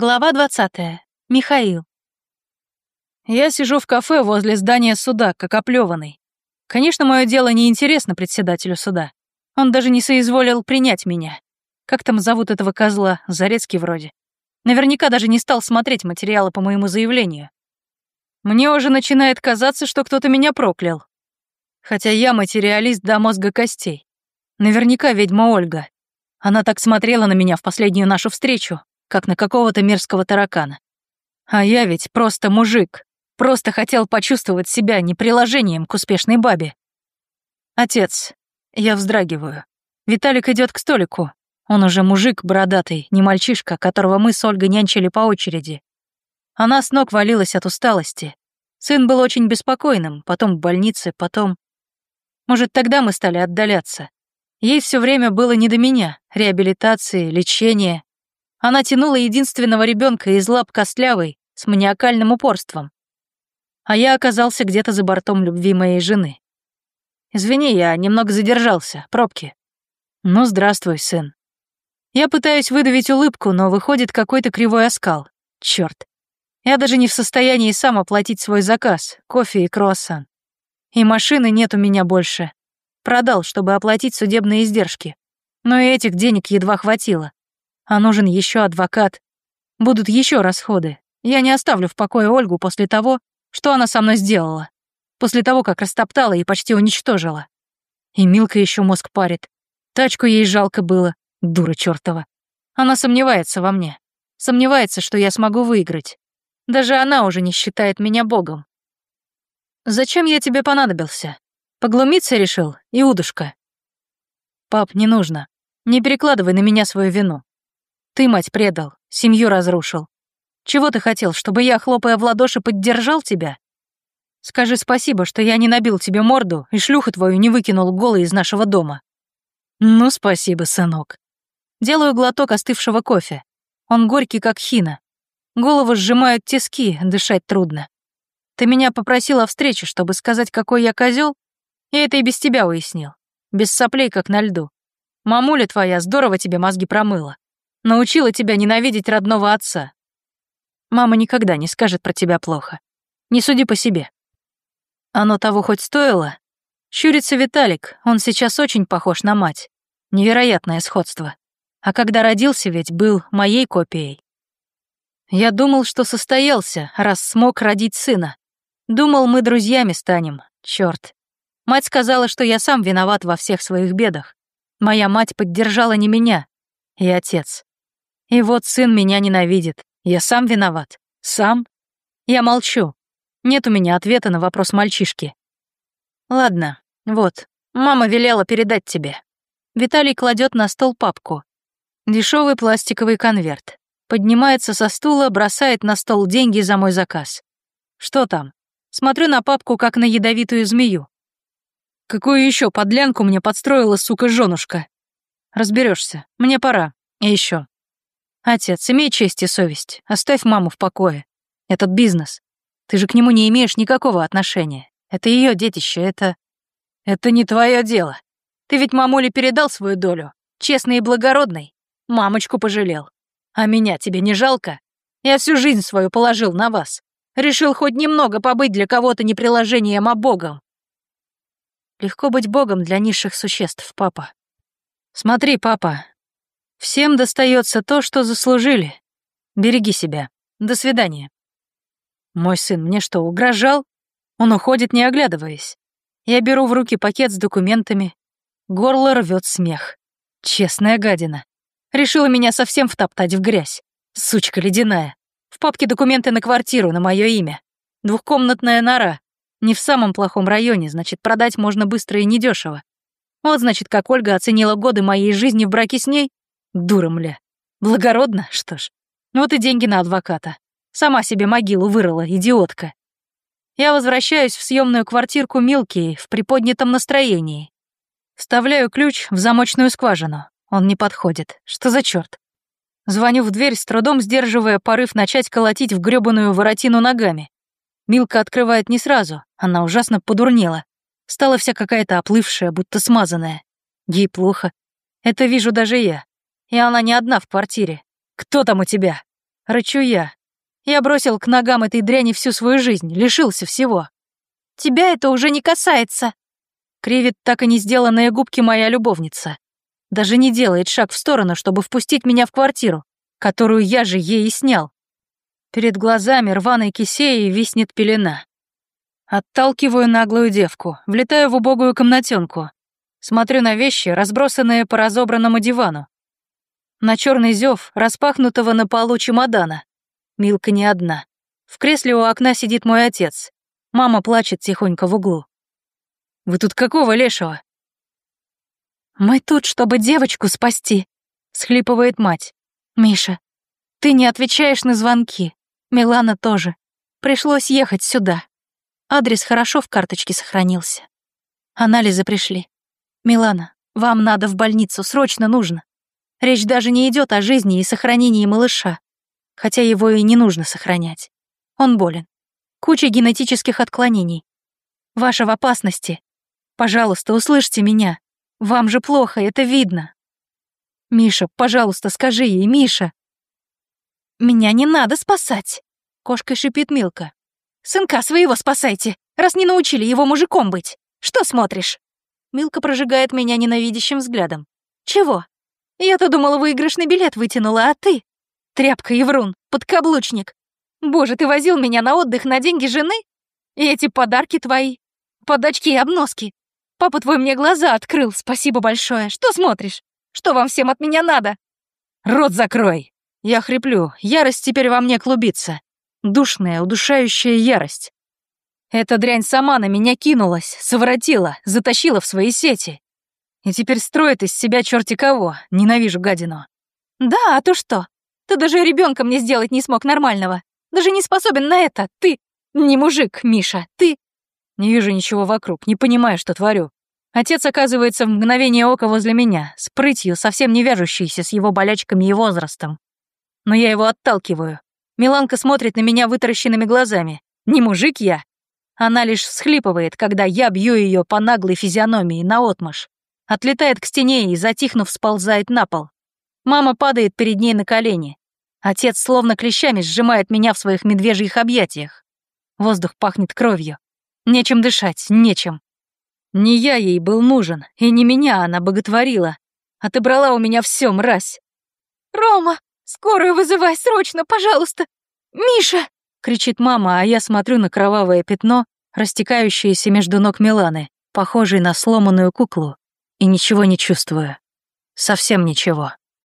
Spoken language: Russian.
Глава 20. Михаил. Я сижу в кафе возле здания суда, как оплеванный. Конечно, мое дело не интересно председателю суда. Он даже не соизволил принять меня. Как там зовут этого козла? Зарецкий вроде. Наверняка даже не стал смотреть материалы по моему заявлению. Мне уже начинает казаться, что кто-то меня проклял. Хотя я материалист до мозга костей. Наверняка ведьма Ольга. Она так смотрела на меня в последнюю нашу встречу, как на какого-то мерзкого таракана. А я ведь просто мужик, просто хотел почувствовать себя не приложением к успешной бабе. Отец, я вздрагиваю. Виталик идет к столику. Он уже мужик бородатый, не мальчишка, которого мы с Ольгой нянчили по очереди. Она с ног валилась от усталости. Сын был очень беспокойным, потом в больнице, потом... Может, тогда мы стали отдаляться. Ей все время было не до меня, реабилитации, лечения, она тянула единственного ребенка из лап костлявой с маниакальным упорством. А я оказался где-то за бортом любви моей жены. Извини, я немного задержался, пробки. Ну, здравствуй, сын. Я пытаюсь выдавить улыбку, но выходит какой-то кривой оскал. Черт. Я даже не в состоянии сам оплатить свой заказ, кофе и круассан. И машины нет у меня больше. Продал, чтобы оплатить судебные издержки. Но и этих денег едва хватило а нужен еще адвокат. Будут еще расходы. Я не оставлю в покое Ольгу после того, что она со мной сделала. После того, как растоптала и почти уничтожила. И Милка еще мозг парит. Тачку ей жалко было, дура чертова. Она сомневается во мне. Сомневается, что я смогу выиграть. Даже она уже не считает меня богом. Зачем я тебе понадобился? Поглумиться решил, Иудушка? Пап, не нужно. Не перекладывай на меня свою вину. Ты, мать, предал, семью разрушил. Чего ты хотел, чтобы я, хлопая в ладоши, поддержал тебя? Скажи спасибо, что я не набил тебе морду и шлюху твою не выкинул голой из нашего дома. Ну, спасибо, сынок. Делаю глоток остывшего кофе. Он горький, как хина. Голову сжимают тиски, дышать трудно. Ты меня попросил о встрече, чтобы сказать, какой я козел. Я это и без тебя уяснил. Без соплей, как на льду. Мамуля твоя здорово тебе мозги промыла. Научила тебя ненавидеть родного отца. Мама никогда не скажет про тебя плохо. Не суди по себе. Оно того хоть стоило? Щурится Виталик, он сейчас очень похож на мать. Невероятное сходство. А когда родился ведь, был моей копией. Я думал, что состоялся, раз смог родить сына. Думал, мы друзьями станем. Чёрт. Мать сказала, что я сам виноват во всех своих бедах. Моя мать поддержала не меня, и отец. И вот сын меня ненавидит. Я сам виноват. Сам? Я молчу. Нет у меня ответа на вопрос мальчишки. Ладно, вот. Мама велела передать тебе. Виталий кладет на стол папку. Дешевый пластиковый конверт. Поднимается со стула, бросает на стол деньги за мой заказ. Что там? Смотрю на папку, как на ядовитую змею. Какую еще подлянку мне подстроила, сука, женушка? Разберешься. Мне пора. И еще. «Отец, имей честь и совесть, оставь маму в покое. Этот бизнес. Ты же к нему не имеешь никакого отношения. Это ее детище, это... Это не твое дело. Ты ведь мамуле передал свою долю, честный и благородный. Мамочку пожалел. А меня тебе не жалко? Я всю жизнь свою положил на вас. Решил хоть немного побыть для кого-то не приложением, а богом. Легко быть богом для низших существ, папа. Смотри, папа, Всем достается то, что заслужили. Береги себя. До свидания. Мой сын мне что, угрожал? Он уходит, не оглядываясь. Я беру в руки пакет с документами. Горло рвет смех. Честная гадина. Решила меня совсем втоптать в грязь. Сучка ледяная. В папке документы на квартиру на мое имя. Двухкомнатная нора. Не в самом плохом районе, значит, продать можно быстро и недешево. Вот, значит, как Ольга оценила годы моей жизни в браке с ней, Дура, мля. Благородно, что ж. Вот и деньги на адвоката. Сама себе могилу вырыла, идиотка. Я возвращаюсь в съемную квартирку Милки в приподнятом настроении. Вставляю ключ в замочную скважину. Он не подходит. Что за черт? Звоню в дверь, с трудом сдерживая порыв начать колотить в грёбаную воротину ногами. Милка открывает не сразу, она ужасно подурнела. Стала вся какая-то оплывшая, будто смазанная. Ей плохо. Это вижу даже я. И она не одна в квартире. Кто там у тебя? Рычу я. Я бросил к ногам этой дряни всю свою жизнь, лишился всего. Тебя это уже не касается. Кривит так и не сделанные губки моя любовница. Даже не делает шаг в сторону, чтобы впустить меня в квартиру, которую я же ей и снял. Перед глазами рваной кисеей виснет пелена. Отталкиваю наглую девку, влетаю в убогую комнатенку. Смотрю на вещи, разбросанные по разобранному дивану. На черный зев распахнутого на полу чемодана. Милка не одна. В кресле у окна сидит мой отец. Мама плачет тихонько в углу. «Вы тут какого лешего?» «Мы тут, чтобы девочку спасти», — схлипывает мать. «Миша, ты не отвечаешь на звонки. Милана тоже. Пришлось ехать сюда. Адрес хорошо в карточке сохранился. Анализы пришли. Милана, вам надо в больницу, срочно нужно. Речь даже не идет о жизни и сохранении малыша. Хотя его и не нужно сохранять. Он болен. Куча генетических отклонений. Ваша в опасности. Пожалуйста, услышьте меня. Вам же плохо, это видно. Миша, пожалуйста, скажи ей, Миша. Меня не надо спасать. Кошка шипит Милка. Сынка своего спасайте, раз не научили его мужиком быть. Что смотришь?» Милка прожигает меня ненавидящим взглядом. «Чего? Я-то думала, выигрышный билет вытянула, а ты? Тряпка и врун, подкаблучник. Боже, ты возил меня на отдых на деньги жены? И эти подарки твои, подачки и обноски. Папа твой мне глаза открыл, спасибо большое. Что смотришь? Что вам всем от меня надо?» «Рот закрой!» Я хриплю, ярость теперь во мне клубится. Душная, удушающая ярость. Эта дрянь сама на меня кинулась, совратила, затащила в свои сети. И теперь строит из себя черти кого. Ненавижу гадину. Да, а то что? Ты даже ребенка мне сделать не смог нормального. Даже не способен на это. Ты не мужик, Миша. Ты... Не вижу ничего вокруг, не понимаю, что творю. Отец оказывается в мгновение ока возле меня, с прытью, совсем не вяжущейся с его болячками и возрастом. Но я его отталкиваю. Миланка смотрит на меня вытаращенными глазами. Не мужик я. Она лишь всхлипывает, когда я бью ее по наглой физиономии наотмашь. Отлетает к стене и, затихнув, сползает на пол. Мама падает перед ней на колени. Отец словно клещами сжимает меня в своих медвежьих объятиях. Воздух пахнет кровью. Нечем дышать, нечем. Не я ей был нужен, и не меня она боготворила. Отобрала у меня все, мразь. «Рома!» «Скорую вызывай срочно, пожалуйста! Миша!» — кричит мама, а я смотрю на кровавое пятно, растекающееся между ног Миланы, похожей на сломанную куклу, и ничего не чувствую. Совсем ничего.